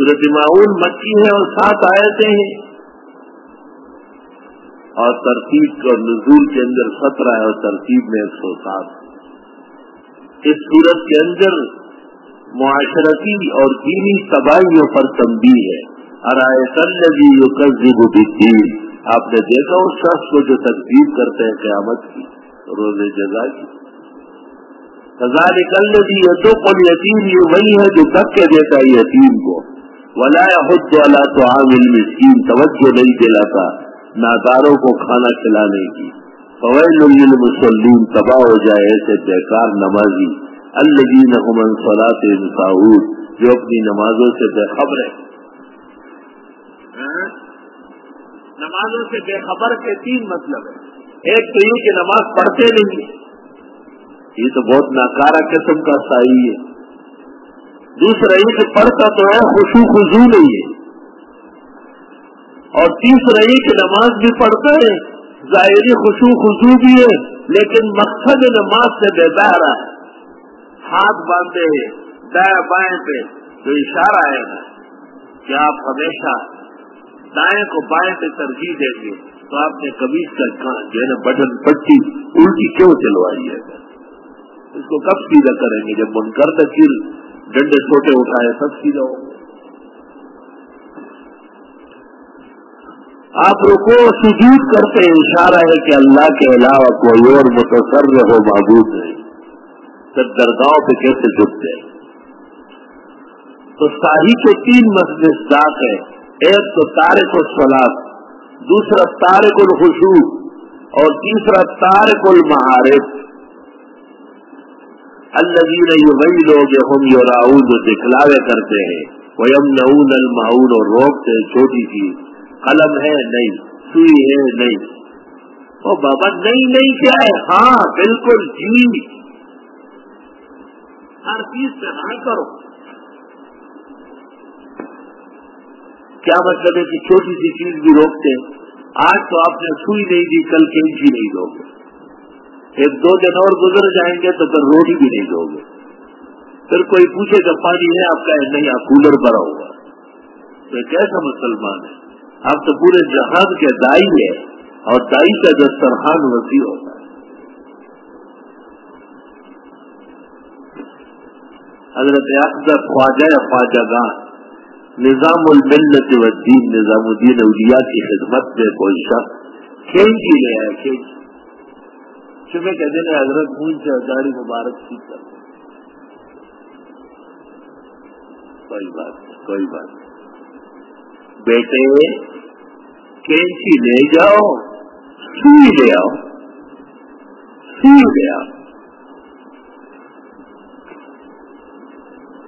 سورت معاون مکی ہے اور سات آیتیں ہیں۔ اور ترتیب اور نزول کے اندر سترہ ہے اور ترتیب میں ایک سو سات۔ اس صورت کے اندر معاشرتی اور دینی تباہیوں پر تنبی ہے۔ ارائے تلجی یو قزب الدین آپ نے دیکھا اس شخص کو جو تقدیب کرتے ہیں قیامت کی، روز جزا کی۔ ہزار کلجی یہ تو پل یتیم یہ وہی ہے جو تک کے دیتا ہے یتیم کو۔ ولا خود والا تو عام علم اسکیم توجہ نہیں دلاتا ناداروں کو کھانا کھلانے کی۔ فویل المسلم تباہ ہو جائے ایسے بیکار نمازی۔ الدین امن صلاح انساؤد جو اپنی نمازوں سے بے خبر ہے نمازوں سے بے خبر کے تین مطلب ہے ایک تو یہ کہ نماز پڑھتے نہیں یہ تو بہت ناکارہ قسم کا سائی ہے۔ دوسرا یہ کہ پڑھتا تو ہے خوشو خوشو نہیں ہے۔ اور تیسرا یہ کہ نماز بھی پڑھتا ہے، ظاہری خوشو خوشو بھی ہے، لیکن مقصد نماز سے بیدار ہے۔ ہاتھ باندھے ہیں دائیں بائیں پہ تو اشارہ ہے نا، کہ آپ ہمیشہ دائیں کو بائیں پہ ترجیح دیں گے، تو آپ نے کبھی کا جو ہے نا، بٹن، پٹی الٹی کیوں چلوائی ہے؟ اس کو کب سیدھا کریں گے؟ جب من کر ڈنڈے چھوٹے اٹھائے سب سیدھا ہو آپ رکو سجود کرتے اشارہ ہے کہ اللہ کے علاوہ کوئی اور متصر ہو معبود نہیں۔ سب درگاہوں پہ کیسے جھکتے ہیں؟ تو شاہی کے تین مسجد ذات ہے ایک تو تارک السلاد دوسرا تارک الخشو اور تیسرا تارک المعارف الذین یغی لوگ ہم یراؤن جو دکھلاوے کرتے ہیں ویم نعون المعون اور روکتے ہیں چھوٹی سی قلم ہے نہیں، سوئی ہے نہیں۔ او بابا، نہیں نہیں کیا ہے؟ ہاں بالکل جی۔ ہر چیز سے نہ کرو۔ کیا مطلب ہے کہ چھوٹی سی چیز بھی روکتے؟ آج تو آپ نے سوئی نہیں دی، کل کینچی جی نہیں دو گے ایک دو دن اور گزر جائیں گے تو پھر روٹی بھی نہیں دو گے۔ پھر کوئی پوچھے گا پانی ہے، آپ کا نہیں، آپ کولر بھرا ہوگا تو کیسا مسلمان ہے۔ آپ تو پورے جہاز کے دائی ہے اور دائی کا دسترخوان وسیع ہوتا ہے۔ حضرت اقدر خواجہ خواجہ گاہ نظام الملت والدین، نظام الدین اولیاء کی خدمت میں کوئی شخص کھینچی لے ہے، کھینچی۔ صبح کے دن حضرت پوچھ سے داڑھی مبارک ٹھیک کر کوئی بات نہیں، کوئی بات نہیں۔ بیٹے، کینچی لے جاؤ، سوئی لے آؤ۔ سوئی لے آؤ۔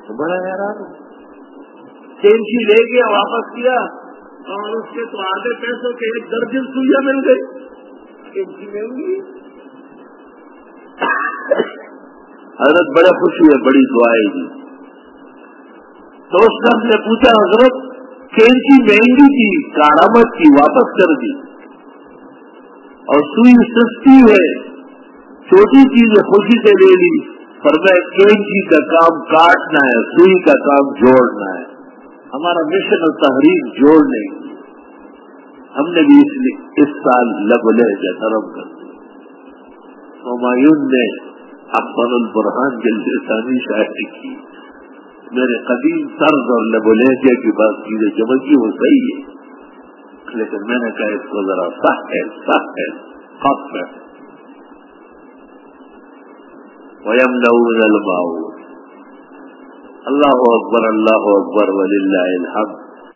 تو بڑا حیران کینچی لے گیا واپس کیا؟ اور اس کے تو آدھے پیسوں کے ایک درجن سوئیاں مل گئی۔ کینچی مہنگی۔ حضرت بڑے خوش ہوئے، بڑی دعائیں جی۔ دی تو اس نے نے پوچھا، حضرت کینچی مہنگی تھی کارامت کی واپس کر دی۔ اور سوئی سستی ہے، چھوٹی چیز خوشی سے لے لی۔ پر میں کینچی کا کام کاٹنا ہے، سوئی کا کام جوڑنا ہے۔ ہمارا مشن اور تحریر جوڑنے کی۔ ہم نے بھی اس اس سال لب لے نرم کر دی ہمایون نے افضل البرحان جلد ثانی شاعری کی میرے قدیم طرز اور لبو کی بات چیزیں جمع کی وہ صحیح ہے۔ لیکن میں نے کہا اس کو ذرا سخت ہے سخت ہے خط ہے۔ ویم الماؤ اللہ اکبر اللہ اکبر ولی اللہ الحمد۔